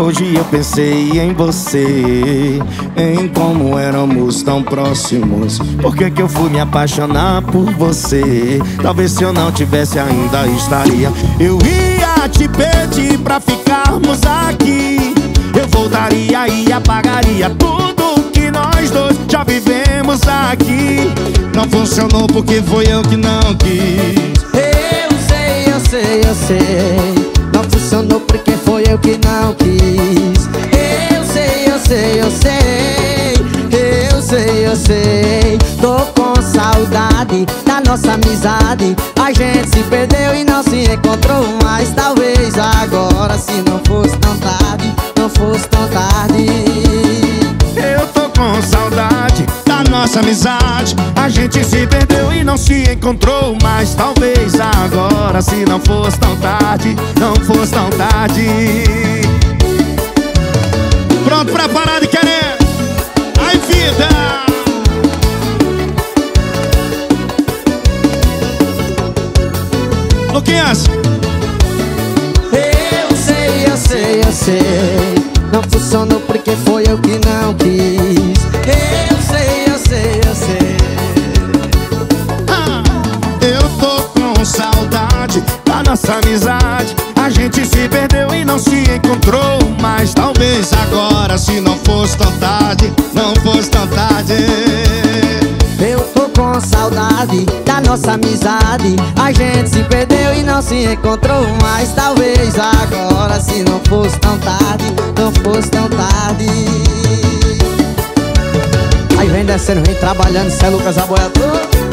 Hoje eu pensei em você, em como éramos tão próximos. Por que, que eu fui me apaixonar por você? Talvez se eu não tivesse ainda estaria. Eu ia te pedir pra ficarmos aqui. Eu voltaria e apagaria tudo que nós dois já vivemos aqui. Não funcionou porque foi eu que não quis. Eu sei, eu sei, eu sei. Não funcionou porque foi eu que não quis. Saudade da nossa amizade. A gente se perdeu e não se encontrou mais. Talvez agora, se não fosse tão tarde, não fosse tão tarde. Eu tô com saudade da nossa amizade. A gente se perdeu e não se encontrou mais. Talvez agora, se não fosse tão tarde, não fosse tão tarde. Pronto pra parar de querer? Luquinhas, Eu sei, eu sei, eu sei. Não funcionou porque foi eu que não quis. Eu sei, eu sei, eu sei. ah, eu tô com saudade da nossa amizade. A gente se perdeu e não se encontrou mais. Talvez agora, se não fosse tão tarde, não fosse tão tarde. Eu tô com saudade nossa amizade. A gente se perdeu e não se encontrou mais. Talvez agora, se não fosse tão tarde, não fosse tão tarde. Aí vem descendo, vem trabalhando, Cé Lucas Aboiador.